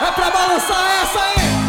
É pra balançar essa aí!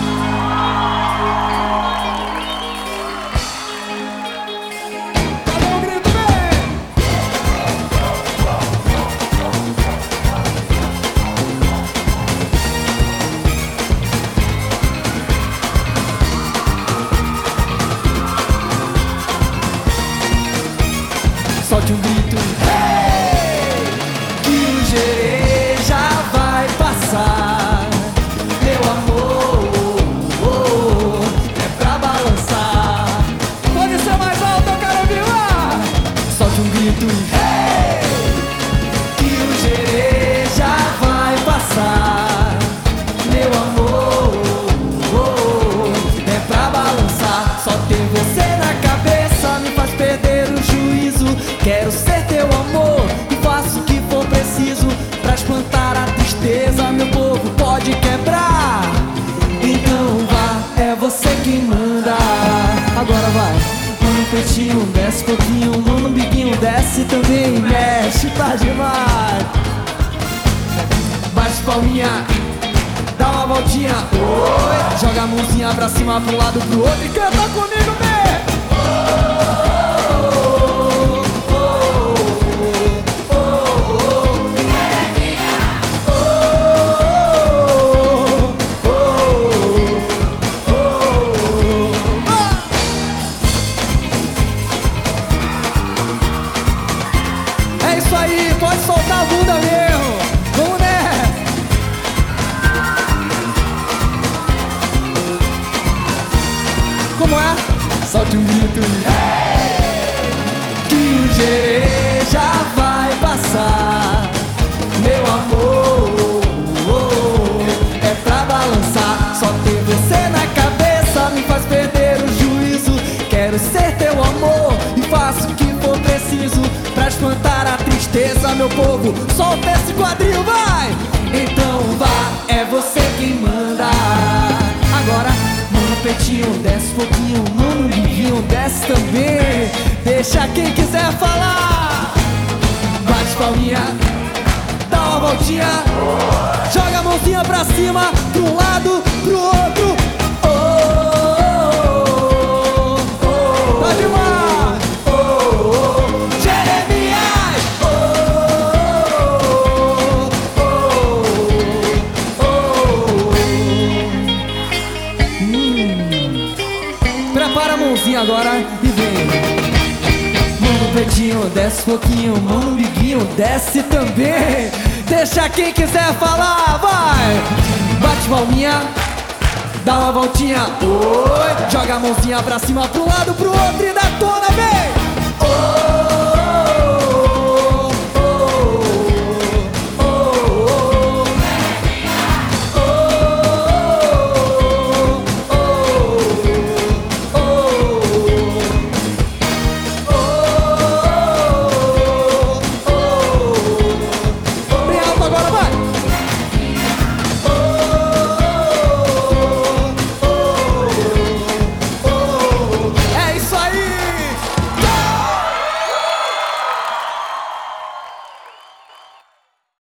Teu amor E faço o que for preciso Pra espantar a tristeza Meu povo pode quebrar. Então vá, é você quem manda. Agora vai. Mano peitinho, desce pouquinho Mano biguinho, desce também Mexe, tá demais. Bate palminha Dá uma voltinha, oi. Joga a mãozinha pra cima, pro lado, pro outro E canta comigo, bem pode soltar a bunda mesmo. Vamos nessa. Como é? Solte um grito. Meu povo. Solta esse quadril, vai! Então vá, é você quem manda. Agora, mano, peitinho, desce pouquinho, mano, liguinho, desce também. Deixa quem quiser falar. Bate palminha, dá uma voltinha, joga a mãozinha pra cima, pra um lado, pro outro. Mãozinha agora e vem. Mano pretinho, desce pouquinho, mano biguinho, desce também. Deixa quem quiser falar, vai! Bate palminha, dá uma voltinha, oi! Joga a mãozinha pra cima, pro lado, pro outro e dá tona, vem!